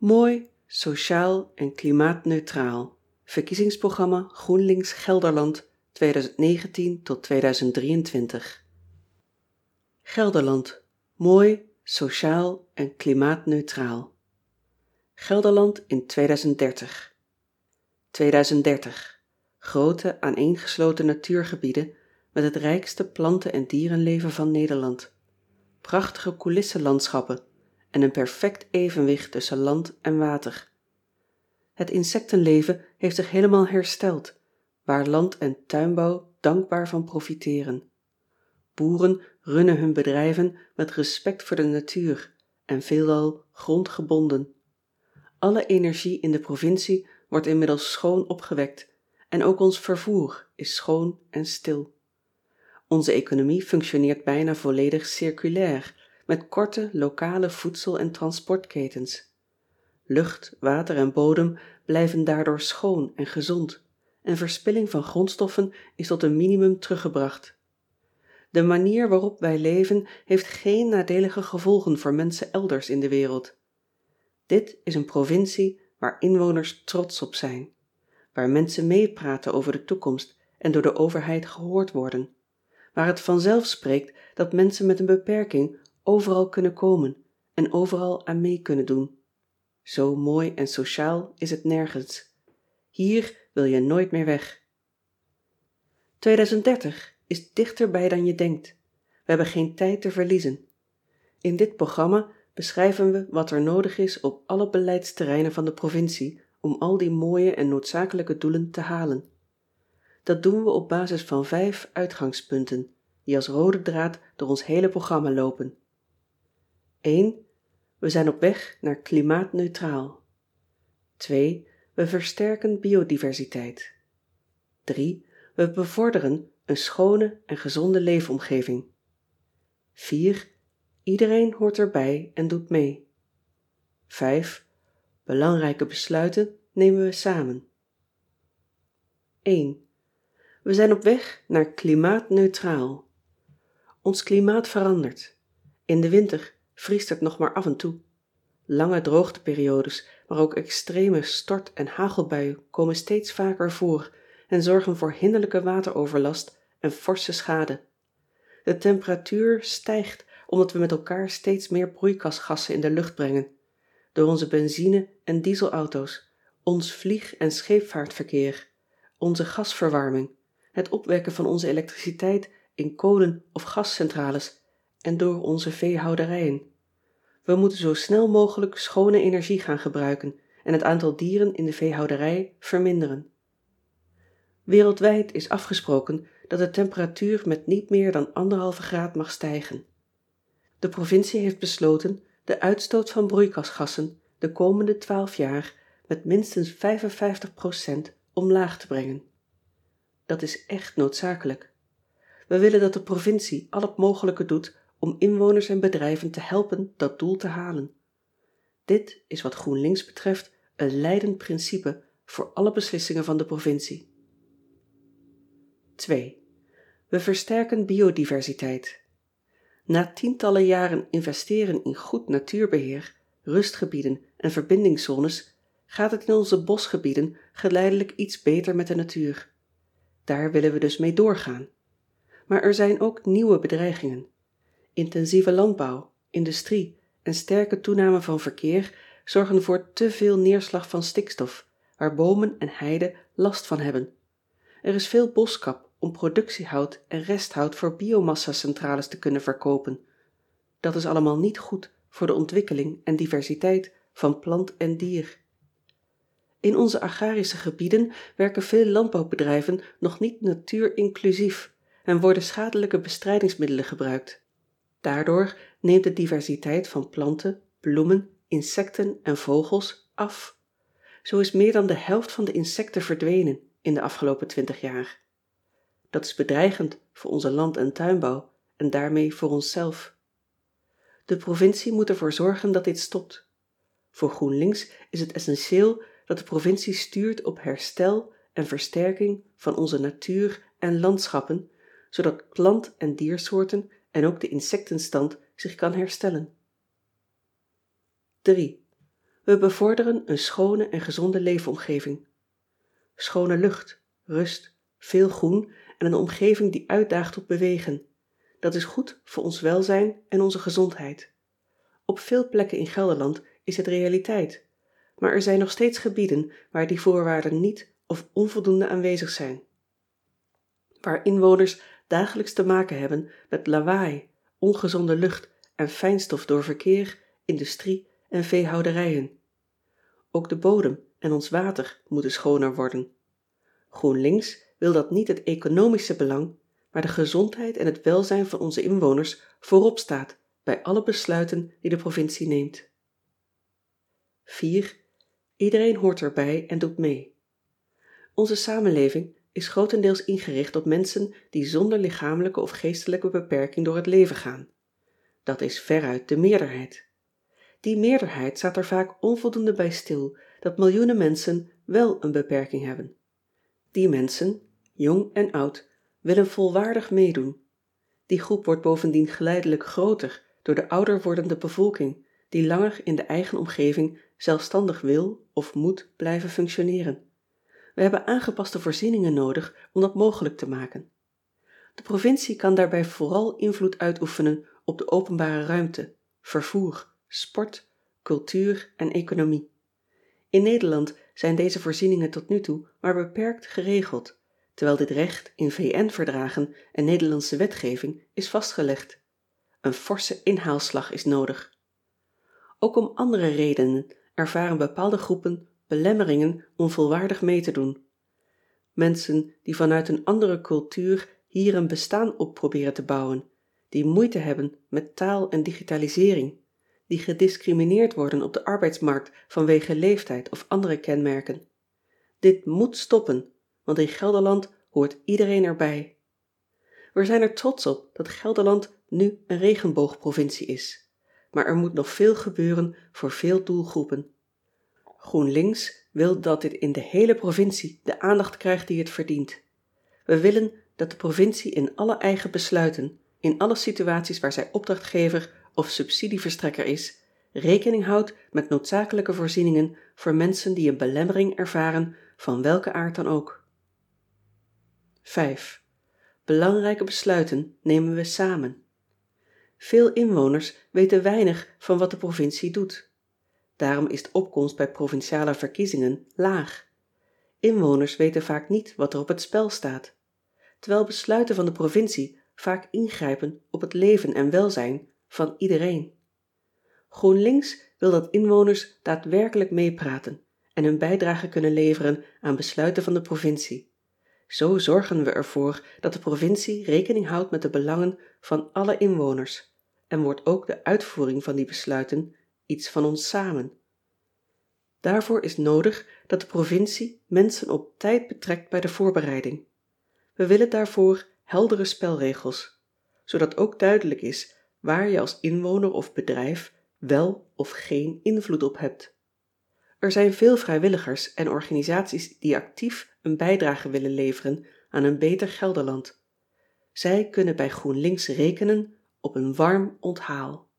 Mooi, sociaal en klimaatneutraal. Verkiezingsprogramma GroenLinks Gelderland 2019-2023. Gelderland. Mooi, sociaal en klimaatneutraal. Gelderland in 2030. 2030. Grote aaneengesloten natuurgebieden met het rijkste planten en dierenleven van Nederland. Prachtige coulissenlandschappen en een perfect evenwicht tussen land en water. Het insectenleven heeft zich helemaal hersteld, waar land en tuinbouw dankbaar van profiteren. Boeren runnen hun bedrijven met respect voor de natuur en veelal grondgebonden. Alle energie in de provincie wordt inmiddels schoon opgewekt en ook ons vervoer is schoon en stil. Onze economie functioneert bijna volledig circulair met korte lokale voedsel en transportketens. Lucht, water en bodem blijven daardoor schoon en gezond en verspilling van grondstoffen is tot een minimum teruggebracht. De manier waarop wij leven heeft geen nadelige gevolgen voor mensen elders in de wereld. Dit is een provincie waar inwoners trots op zijn, waar mensen meepraten over de toekomst en door de overheid gehoord worden, waar het vanzelf spreekt dat mensen met een beperking overal kunnen komen en overal aan mee kunnen doen. Zo mooi en sociaal is het nergens. Hier wil je nooit meer weg. 2030 is dichterbij dan je denkt. We hebben geen tijd te verliezen. In dit programma beschrijven we wat er nodig is op alle beleidsterreinen van de provincie om al die mooie en noodzakelijke doelen te halen. Dat doen we op basis van vijf uitgangspunten, die als rode draad door ons hele programma lopen. 1. We zijn op weg naar klimaatneutraal. 2. We versterken biodiversiteit. 3. We bevorderen een schone en gezonde leefomgeving. 4. Iedereen hoort erbij en doet mee. 5. Belangrijke besluiten nemen we samen. 1. We zijn op weg naar klimaatneutraal. Ons klimaat verandert. In de winter vriest het nog maar af en toe. Lange droogteperiodes, maar ook extreme stort- en hagelbuien komen steeds vaker voor en zorgen voor hinderlijke wateroverlast en forse schade. De temperatuur stijgt omdat we met elkaar steeds meer broeikasgassen in de lucht brengen. Door onze benzine- en dieselauto's, ons vlieg- en scheepvaartverkeer, onze gasverwarming, het opwekken van onze elektriciteit in kolen- of gascentrales en door onze veehouderijen. We moeten zo snel mogelijk schone energie gaan gebruiken en het aantal dieren in de veehouderij verminderen. Wereldwijd is afgesproken dat de temperatuur met niet meer dan anderhalve graad mag stijgen. De provincie heeft besloten de uitstoot van broeikasgassen de komende 12 jaar met minstens 55% omlaag te brengen. Dat is echt noodzakelijk. We willen dat de provincie al het mogelijke doet om inwoners en bedrijven te helpen dat doel te halen. Dit is wat GroenLinks betreft een leidend principe voor alle beslissingen van de provincie. 2. We versterken biodiversiteit. Na tientallen jaren investeren in goed natuurbeheer, rustgebieden en verbindingszones gaat het in onze bosgebieden geleidelijk iets beter met de natuur. Daar willen we dus mee doorgaan. Maar er zijn ook nieuwe bedreigingen. Intensieve landbouw, industrie en sterke toename van verkeer zorgen voor te veel neerslag van stikstof, waar bomen en heide last van hebben. Er is veel boskap om productiehout en resthout voor biomassacentrales te kunnen verkopen. Dat is allemaal niet goed voor de ontwikkeling en diversiteit van plant en dier. In onze agrarische gebieden werken veel landbouwbedrijven nog niet natuurinclusief en worden schadelijke bestrijdingsmiddelen gebruikt. Daardoor neemt de diversiteit van planten, bloemen, insecten en vogels af. Zo is meer dan de helft van de insecten verdwenen in de afgelopen 20 jaar. Dat is bedreigend voor onze land- en tuinbouw en daarmee voor onszelf. De provincie moet ervoor zorgen dat dit stopt. Voor GroenLinks is het essentieel dat de provincie stuurt op herstel en versterking van onze natuur en landschappen, zodat plant- en diersoorten en ook de insectenstand zich kan herstellen. 3. We bevorderen een schone en gezonde leefomgeving. Schone lucht, rust, veel groen en een omgeving die uitdaagt tot bewegen. Dat is goed voor ons welzijn en onze gezondheid. Op veel plekken in Gelderland is dit realiteit, maar er zijn nog steeds gebieden waar die voorwaarden niet of onvoldoende aanwezig zijn. Waar inwoners dagelijks te maken hebben met lawaai, ongezonde lucht en fijnstof door verkeer, industrie en veehouderijen. Ook de bodem en ons water moeten schoner worden. GroenLinks wil dat niet het economische belang, maar de gezondheid en het welzijn van onze inwoners voorop staat bij alle besluiten die de provincie neemt. 4. Iedereen hoort erbij en doet mee. Onze samenleving is grotendeels ingericht op mensen die zonder lichamelijke of geestelijke beperking door het leven gaan. Dat is veruit de meerderheid. Die meerderheid staat er vaak onvoldoende bij stil dat miljoenen mensen wel een beperking hebben. Die mensen, jong en oud, willen volwaardig meedoen. Die groep wordt bovendien geleidelijk groter door de ouder wordende bevolking die langer in de eigen omgeving zelfstandig wil of moet blijven functioneren. We hebben aangepaste voorzieningen nodig om dat mogelijk te maken. De provincie kan daarbij vooral invloed uitoefenen op de openbare ruimte, vervoer, sport, cultuur en economie. In Nederland zijn deze voorzieningen tot nu toe maar beperkt geregeld, terwijl dit recht in VN-verdragen en Nederlandse wetgeving is vastgelegd. Een forse inhaalslag is nodig. Ook om andere redenen ervaren bepaalde groepen belemmeringen om volwaardig mee te doen. Mensen die vanuit een andere cultuur hier een bestaan op proberen te bouwen, die moeite hebben met taal en digitalisering, die gediscrimineerd worden op de arbeidsmarkt vanwege leeftijd of andere kenmerken. Dit moet stoppen, want in Gelderland hoort iedereen erbij. We zijn er trots op dat Gelderland nu een regenboogprovincie is, maar er moet nog veel gebeuren voor veel doelgroepen. GroenLinks wil dat dit in de hele provincie de aandacht krijgt die het verdient. We willen dat de provincie in alle eigen besluiten, in alle situaties waar zij opdrachtgever of subsidieverstrekker is, rekening houdt met noodzakelijke voorzieningen voor mensen die een belemmering ervaren van welke aard dan ook. 5. Belangrijke besluiten nemen we samen. Veel inwoners weten weinig van wat de provincie doet. Daarom is de opkomst bij provinciale verkiezingen laag. Inwoners weten vaak niet wat er op het spel staat. Terwijl besluiten van de provincie vaak ingrijpen op het leven en welzijn van iedereen. GroenLinks wil dat inwoners daadwerkelijk meepraten en hun bijdrage kunnen leveren aan besluiten van de provincie. Zo zorgen we ervoor dat de provincie rekening houdt met de belangen van alle inwoners en wordt ook de uitvoering van die besluiten iets van ons samen. Daarvoor is nodig dat de provincie mensen op tijd betrekt bij de voorbereiding. We willen daarvoor heldere spelregels, zodat ook duidelijk is waar je als inwoner of bedrijf wel of geen invloed op hebt. Er zijn veel vrijwilligers en organisaties die actief een bijdrage willen leveren aan een beter Gelderland. Zij kunnen bij GroenLinks rekenen op een warm onthaal.